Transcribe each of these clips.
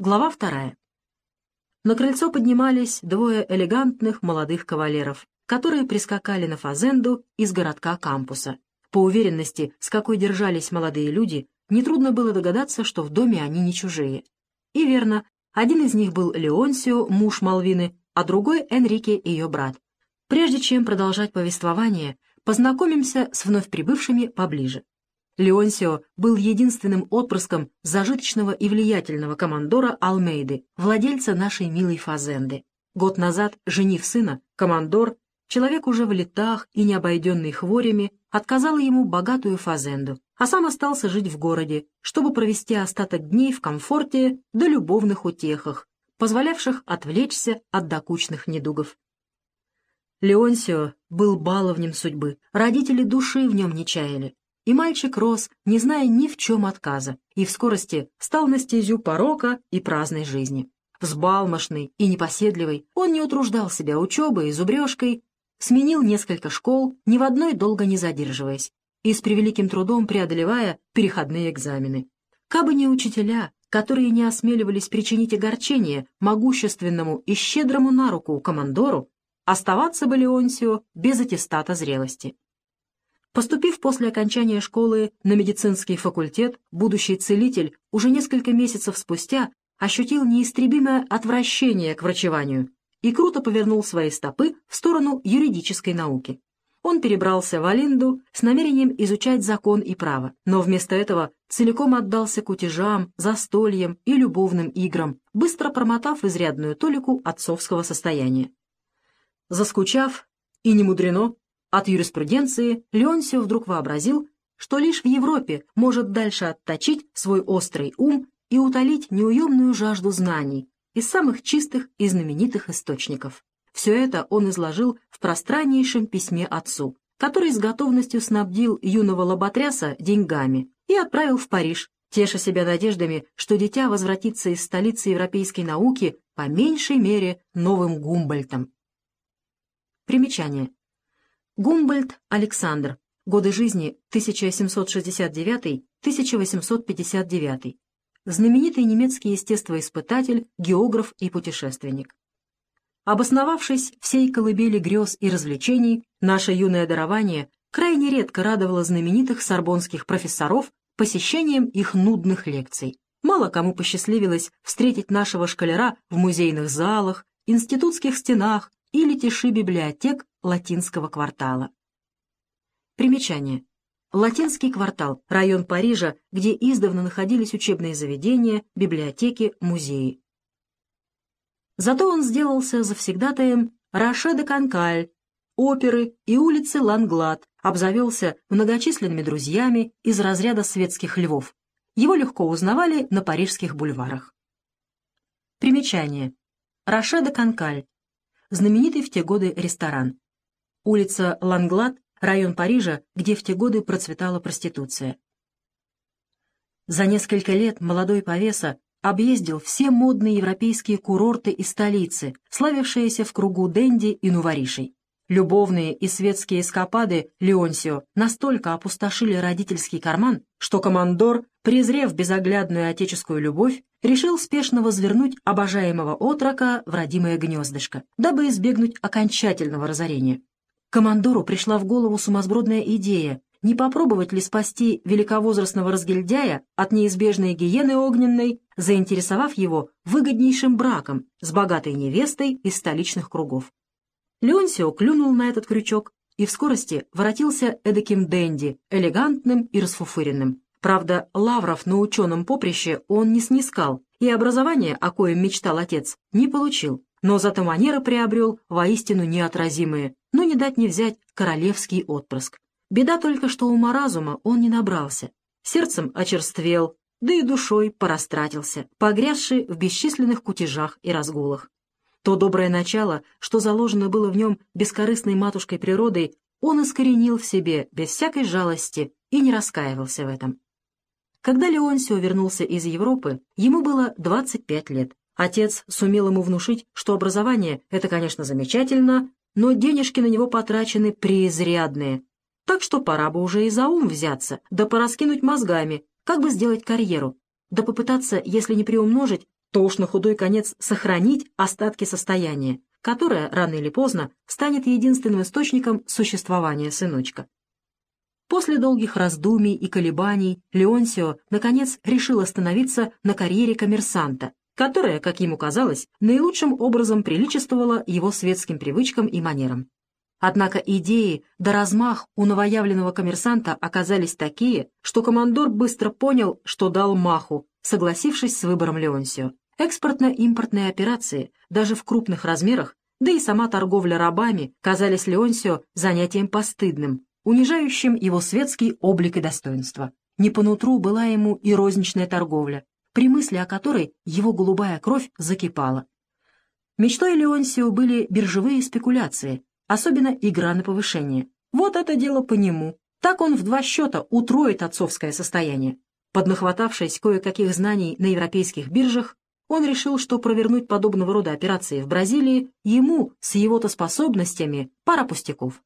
Глава вторая. На крыльцо поднимались двое элегантных молодых кавалеров, которые прискакали на фазенду из городка кампуса. По уверенности, с какой держались молодые люди, нетрудно было догадаться, что в доме они не чужие. И верно, один из них был Леонсио, муж Малвины, а другой — Энрике, ее брат. Прежде чем продолжать повествование, познакомимся с вновь прибывшими поближе. Леонсио был единственным отпрыском зажиточного и влиятельного командора Алмейды, владельца нашей милой фазенды. Год назад, женив сына, командор, человек уже в летах и не обойденный хворями, отказал ему богатую фазенду, а сам остался жить в городе, чтобы провести остаток дней в комфорте да любовных утехах, позволявших отвлечься от докучных недугов. Леонсио был баловнем судьбы, родители души в нем не чаяли, и мальчик рос, не зная ни в чем отказа, и в скорости стал на стезю порока и праздной жизни. Взбалмошный и непоседливый, он не утруждал себя учебой и зубрежкой, сменил несколько школ, ни в одной долго не задерживаясь, и с превеликим трудом преодолевая переходные экзамены. Кабы не учителя, которые не осмеливались причинить огорчение могущественному и щедрому на руку командору, оставаться бы Леонсио без аттестата зрелости. Поступив после окончания школы на медицинский факультет, будущий целитель уже несколько месяцев спустя ощутил неистребимое отвращение к врачеванию и круто повернул свои стопы в сторону юридической науки. Он перебрался в Алинду с намерением изучать закон и право, но вместо этого целиком отдался кутежам, застольям и любовным играм, быстро промотав изрядную толику отцовского состояния. Заскучав, и не мудрено, от юриспруденции Леонсио вдруг вообразил, что лишь в Европе может дальше отточить свой острый ум и утолить неуемную жажду знаний из самых чистых и знаменитых источников. Все это он изложил в пространнейшем письме отцу, который с готовностью снабдил юного лоботряса деньгами и отправил в Париж, теша себя надеждами, что дитя возвратится из столицы европейской науки по меньшей мере новым Гумбольтом. Примечание. Гумбольд Александр. Годы жизни 1769-1859. Знаменитый немецкий естествоиспытатель, географ и путешественник. Обосновавшись всей колыбели грез и развлечений, наше юное дарование крайне редко радовало знаменитых сорбонских профессоров посещением их нудных лекций. Мало кому посчастливилось встретить нашего школяра в музейных залах, институтских стенах или тиши библиотек латинского квартала. Примечание. Латинский квартал – район Парижа, где издавна находились учебные заведения, библиотеки, музеи. Зато он сделался завсегдатаем Роше де Канкаль, оперы и улицы Ланглад, обзавелся многочисленными друзьями из разряда светских львов. Его легко узнавали на парижских бульварах. Примечание. Роше де Канкаль. Знаменитый в те годы ресторан. Улица Ланглад, район Парижа, где в те годы процветала проституция. За несколько лет молодой повеса объездил все модные европейские курорты и столицы, славившиеся в кругу Дэнди и Нуворишей. Любовные и светские эскапады Леонсио настолько опустошили родительский карман, что командор, презрев безоглядную отеческую любовь, решил спешно возвернуть обожаемого отрока в родимое гнездышко, дабы избегнуть окончательного разорения. Командору пришла в голову сумасбродная идея, не попробовать ли спасти великовозрастного разгильдяя от неизбежной гиены огненной, заинтересовав его выгоднейшим браком с богатой невестой из столичных кругов. Леонсио клюнул на этот крючок и в скорости воротился эдаким денди, элегантным и расфуфыренным. Правда, лавров на ученом поприще он не снискал, и образование, о коем мечтал отец, не получил, но зато манеры приобрел воистину неотразимые, но не дать не взять королевский отпрыск. Беда только, что ума разума он не набрался, сердцем очерствел, да и душой порастратился, погрязший в бесчисленных кутежах и разгулах. То доброе начало, что заложено было в нем бескорыстной матушкой природой, он искоренил в себе без всякой жалости и не раскаивался в этом. Когда Леонсио вернулся из Европы, ему было 25 лет. Отец сумел ему внушить, что образование — это, конечно, замечательно, но денежки на него потрачены преизрядные. Так что пора бы уже и за ум взяться, да пораскинуть мозгами, как бы сделать карьеру, да попытаться, если не приумножить, то уж на худой конец сохранить остатки состояния, которое, рано или поздно, станет единственным источником существования сыночка. После долгих раздумий и колебаний Леонсио, наконец, решил остановиться на карьере коммерсанта, которая, как ему казалось, наилучшим образом приличествовала его светским привычкам и манерам. Однако идеи да размах у новоявленного коммерсанта оказались такие, что командор быстро понял, что дал маху, согласившись с выбором Леонсио. Экспортно-импортные операции, даже в крупных размерах, да и сама торговля рабами казались Леонсио занятием постыдным, унижающим его светский облик и достоинство. Не по нутру была ему и розничная торговля, при мысли о которой его голубая кровь закипала. Мечтой Леонсио были биржевые спекуляции, особенно игра на повышение. Вот это дело по нему. Так он в два счета утроит отцовское состояние. Поднахватавшись кое-каких знаний на европейских биржах, он решил, что провернуть подобного рода операции в Бразилии ему с его-то способностями пара пустяков.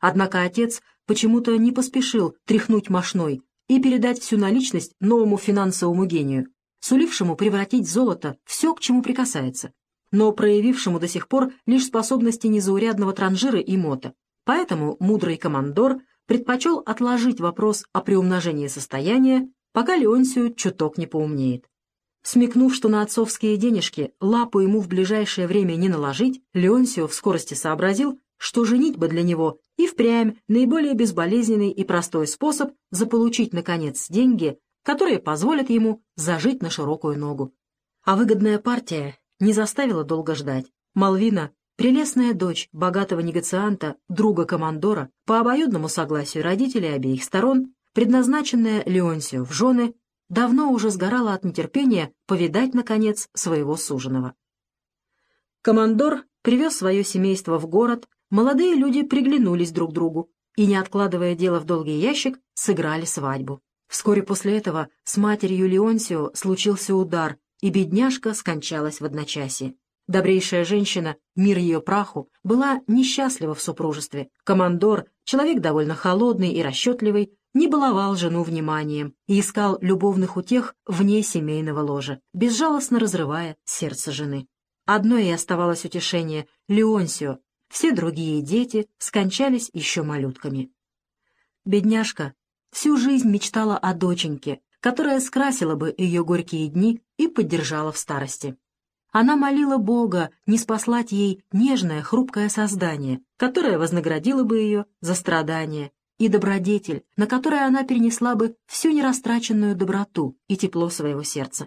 Однако отец почему-то не поспешил тряхнуть мошной и передать всю наличность новому финансовому гению, сулившему превратить золото все, к чему прикасается, но проявившему до сих пор лишь способности незаурядного транжира и мота. Поэтому мудрый командор предпочел отложить вопрос о приумножении состояния, пока Леонсию чуток не поумнеет. Смекнув, что на отцовские денежки лапу ему в ближайшее время не наложить, Леонсио в скорости сообразил, что женитьба для него и впрямь наиболее безболезненный и простой способ заполучить, наконец, деньги, которые позволят ему зажить на широкую ногу. А выгодная партия не заставила долго ждать. Малвина, прелестная дочь богатого негацианта, друга командора, по обоюдному согласию родителей обеих сторон, предназначенная Леонсию в жены, давно уже сгорала от нетерпения повидать, наконец, своего суженого. Командор привез свое семейство в город, молодые люди приглянулись друг другу и, не откладывая дело в долгий ящик, сыграли свадьбу. Вскоре после этого с матерью Леонсио случился удар, и бедняжка скончалась в одночасье. Добрейшая женщина, мир ее праху, была несчастлива в супружестве. Командор, человек довольно холодный и расчетливый, не баловал жену вниманием и искал любовных утех вне семейного ложа, безжалостно разрывая сердце жены. Одно и оставалось утешение — Леонсио, все другие дети скончались еще малютками. Бедняжка всю жизнь мечтала о доченьке, которая скрасила бы ее горькие дни и поддержала в старости. Она молила Бога не спаслать ей нежное, хрупкое создание, которое вознаградило бы ее за страдания, и добродетель, на которое она перенесла бы всю нерастраченную доброту и тепло своего сердца.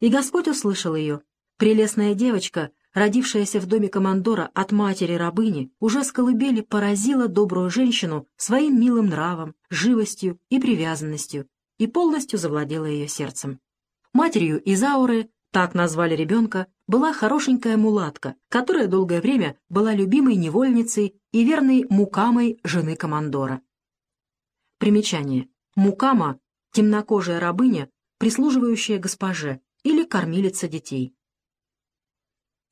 И Господь услышал ее. Прелестная девочка родившаяся в доме командора от матери-рабыни, уже с колыбели поразила добрую женщину своим милым нравом, живостью и привязанностью и полностью завладела ее сердцем. Матерью Изауры, так назвали ребенка, была хорошенькая мулатка, которая долгое время была любимой невольницей и верной мукамой жены командора. Примечание. Мукама — темнокожая рабыня, прислуживающая госпоже или кормилица детей.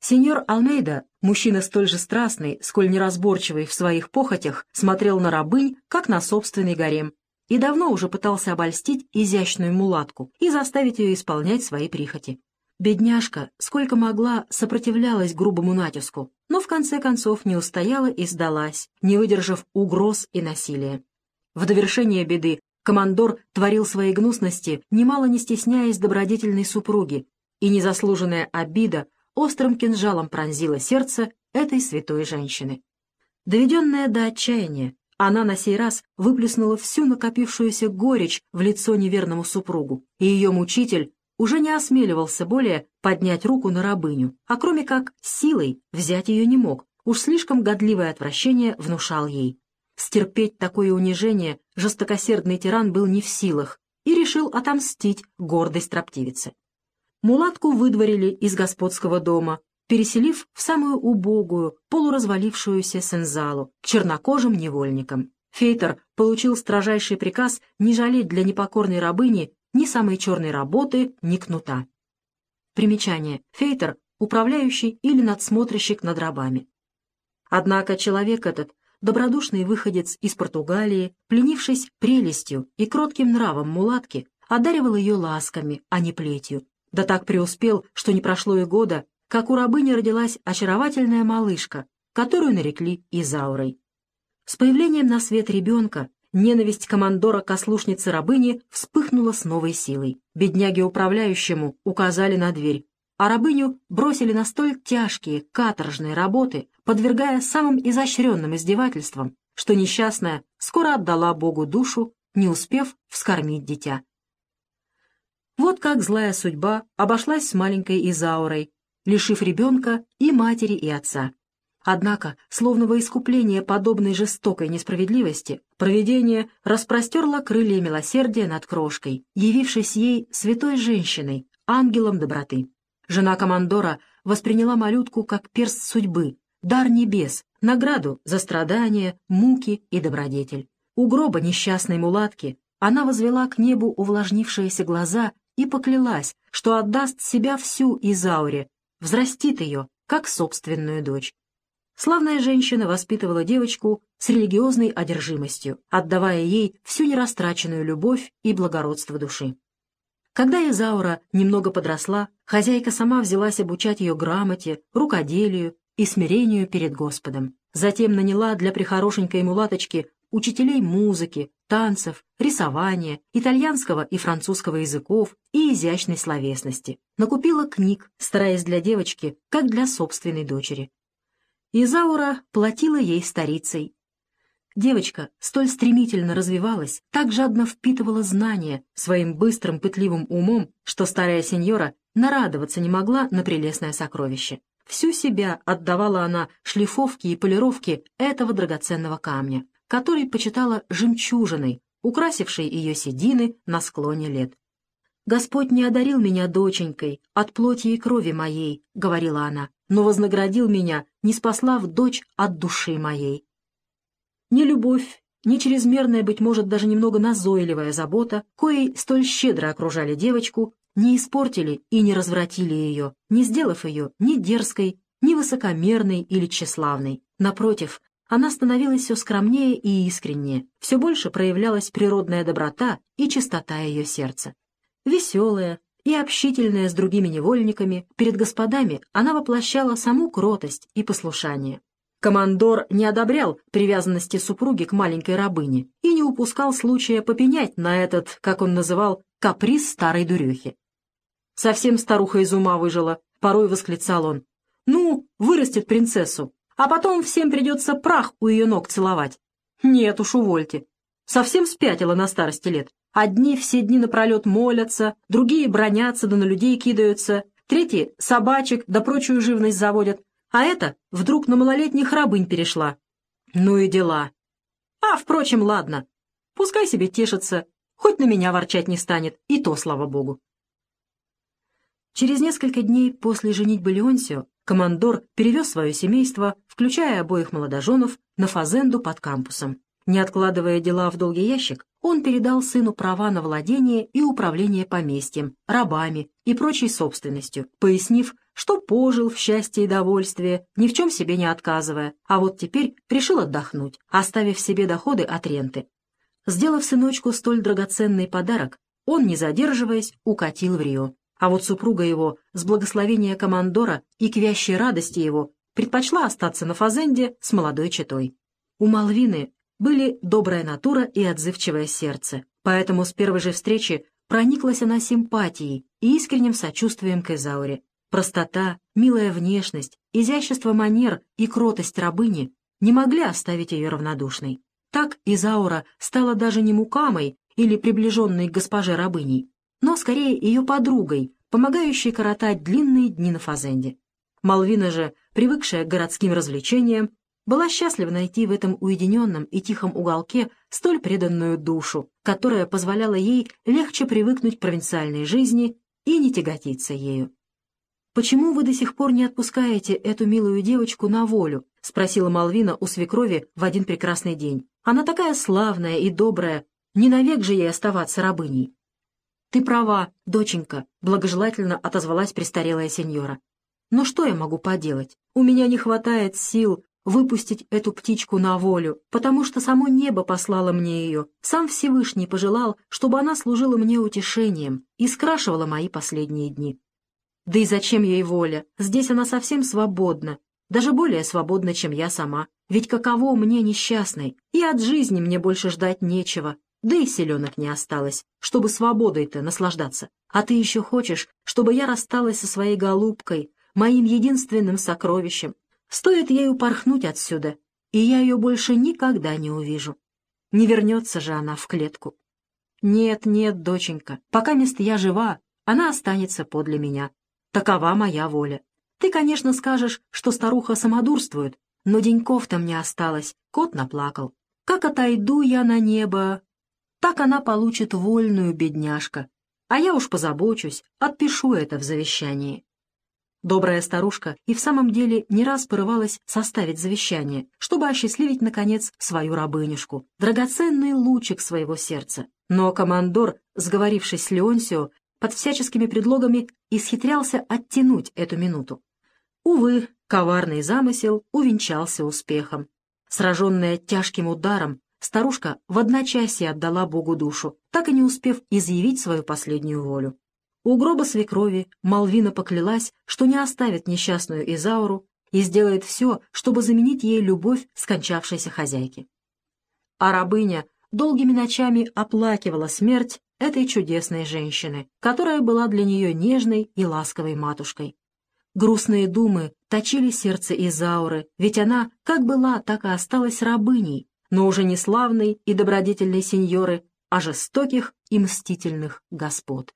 Сеньор Алмейда, мужчина столь же страстный, сколь неразборчивый в своих похотях, смотрел на рабынь, как на собственный гарем, и давно уже пытался обольстить изящную мулатку и заставить ее исполнять свои прихоти. Бедняжка, сколько могла, сопротивлялась грубому натиску, но в конце концов не устояла и сдалась, не выдержав угроз и насилия. В довершение беды командор творил свои гнусности, немало не стесняясь добродетельной супруги, и незаслуженная обида острым кинжалом пронзила сердце этой святой женщины. Доведенная до отчаяния, она на сей раз выплеснула всю накопившуюся горечь в лицо неверному супругу, и ее мучитель уже не осмеливался более поднять руку на рабыню, а кроме как силой взять ее не мог, уж слишком годливое отвращение внушал ей. Стерпеть такое унижение жестокосердный тиран был не в силах и решил отомстить гордой строптивице. Мулатку выдворили из господского дома, переселив в самую убогую, полуразвалившуюся сензалу, к чернокожим невольникам. Фейтер получил строжайший приказ не жалеть для непокорной рабыни ни самой черной работы, ни кнута. Примечание. Фейтер — управляющий или надсмотрщик над рабами. Однако человек этот, добродушный выходец из Португалии, пленившись прелестью и кротким нравом мулатки, одаривал ее ласками, а не плетью, да так преуспел, что не прошло и года, как у рабыни родилась очаровательная малышка, которую нарекли Изаурой. С появлением на свет ребенка ненависть командора к ослушнице рабыни вспыхнула с новой силой. Бедняге-управляющему указали на дверь, а рабыню бросили на столь тяжкие, каторжные работы, подвергая самым изощренным издевательствам, что несчастная скоро отдала Богу душу, не успев вскормить дитя. Вот как злая судьба обошлась с маленькой Изаурой, лишив ребенка и матери, и отца. Однако, словно во искупление подобной жестокой несправедливости, провидение распростерло крылья милосердия над крошкой, явившись ей святой женщиной, ангелом доброты. Жена командора восприняла малютку как перст судьбы, дар небес, награду за страдания, муки и добродетель. У гроба несчастной мулатки она возвела к небу увлажнившиеся глаза и поклялась, что отдаст себя всю Изауре, взрастит ее, как собственную дочь. Славная женщина воспитывала девочку с религиозной одержимостью, отдавая ей всю нерастраченную любовь и благородство души. Когда Изаура немного подросла, хозяйка сама взялась обучать ее грамоте, рукоделию и смирению перед Господом. Затем наняла для прихорошенькой мулаточки учителей музыки, танцев, рисования, итальянского и французского языков и изящной словесности. Накупила книг, стараясь для девочки, как для собственной дочери. Изаура платила ей старицей. Девочка столь стремительно развивалась, так жадно впитывала знания своим быстрым пытливым умом, что старая сеньора нарадоваться не могла на прелестное сокровище. Всю себя отдавала она шлифовке и полировке этого драгоценного камня который почитала жемчужиной, украсившей ее седины на склоне лет. «Господь не одарил меня доченькой от плоти и крови моей», — говорила она, «но вознаградил меня, не спаслав дочь от души моей». Ни любовь, ни чрезмерная, быть может, даже немного назойливая забота, коей столь щедро окружали девочку, не испортили и не развратили ее, не сделав ее ни дерзкой, ни высокомерной или тщеславной. Напротив, она становилась все скромнее и искреннее, все больше проявлялась природная доброта и чистота ее сердца. Веселая и общительная с другими невольниками, перед господами она воплощала саму кротость и послушание. Командор не одобрял привязанности супруги к маленькой рабыне и не упускал случая попенять на этот, как он называл, каприз старой дурехи. «Совсем старуха из ума выжила», — порой восклицал он. «Ну, вырастет принцессу, а потом всем придется прах у ее ног целовать. Нет уж, увольте. Совсем спятила на старости лет. Одни все дни напролет молятся, другие бронятся да на людей кидаются, третьи собачек да прочую живность заводят, а эта вдруг на малолетних рабынь перешла. Ну и дела. А, впрочем, ладно. Пускай себе тешится, хоть на меня ворчать не станет, и то, слава богу. Через несколько дней после женитьбы Леонсио командор перевез свое семейство, включая обоих молодоженов, на фазенду под кампусом. Не откладывая дела в долгий ящик, он передал сыну права на владение и управление поместьем, рабами и прочей собственностью, пояснив, что пожил в счастье и довольстве, ни в чем себе не отказывая, а вот теперь решил отдохнуть, оставив себе доходы от ренты. Сделав сыночку столь драгоценный подарок, он, не задерживаясь, укатил в Рио. А вот супруга его, с благословения командора и к вящей радости его, предпочла остаться на Фазенде с молодой четой. У Малвины были добрая натура и отзывчивое сердце, поэтому с первой же встречи прониклась она симпатией и искренним сочувствием к Изауре. Простота, милая внешность, изящество манер и кротость рабыни не могли оставить ее равнодушной. Так Изаура стала даже не мукамой или приближенной к госпоже рабыней, но скорее ее подругой, помогающей коротать длинные дни на Фазенде. Малвина же, привыкшая к городским развлечениям, была счастлива найти в этом уединенном и тихом уголке столь преданную душу, которая позволяла ей легче привыкнуть к провинциальной жизни и не тяготиться ею. «Почему вы до сих пор не отпускаете эту милую девочку на волю?» — спросила Малвина у свекрови в один прекрасный день. «Она такая славная и добрая, не навек же ей оставаться рабыней». «Ты права, доченька», — благожелательно отозвалась престарелая сеньора. «Но что я могу поделать? У меня не хватает сил выпустить эту птичку на волю, потому что само небо послало мне ее, сам Всевышний пожелал, чтобы она служила мне утешением и скрашивала мои последние дни. Да и зачем ей воля? Здесь она совсем свободна, даже более свободна, чем я сама. Ведь каково мне несчастной, и от жизни мне больше ждать нечего, да и селенок не осталось, чтобы свободой-то наслаждаться. А ты еще хочешь, чтобы я рассталась со своей голубкой, моим единственным сокровищем. Стоит ей упорхнуть отсюда, и я ее больше никогда не увижу. Не вернется же она в клетку. Нет, нет, доченька, пока мест я жива, она останется подле меня. Такова моя воля. Ты, конечно, скажешь, что старуха самодурствует, но деньков-то мне осталось, кот наплакал. Как отойду я на небо, так она получит вольную, бедняжка. А я уж позабочусь, отпишу это в завещании. Добрая старушка и в самом деле не раз порывалась составить завещание, чтобы осчастливить, наконец, свою рабынюшку, драгоценный лучик своего сердца. Но командор, сговорившись с Леонсио, под всяческими предлогами исхитрялся оттянуть эту минуту. Увы, коварный замысел увенчался успехом. Сраженная тяжким ударом, старушка в одночасье отдала Богу душу, так и не успев изъявить свою последнюю волю. У гроба свекрови Малвина поклялась, что не оставит несчастную Изауру и сделает все, чтобы заменить ей любовь скончавшейся хозяйки. А рабыня долгими ночами оплакивала смерть этой чудесной женщины, которая была для нее нежной и ласковой матушкой. Грустные думы точили сердце Изауры, ведь она как была, так и осталась рабыней, но уже не славной и добродетельной сеньоры, а жестоких и мстительных господ.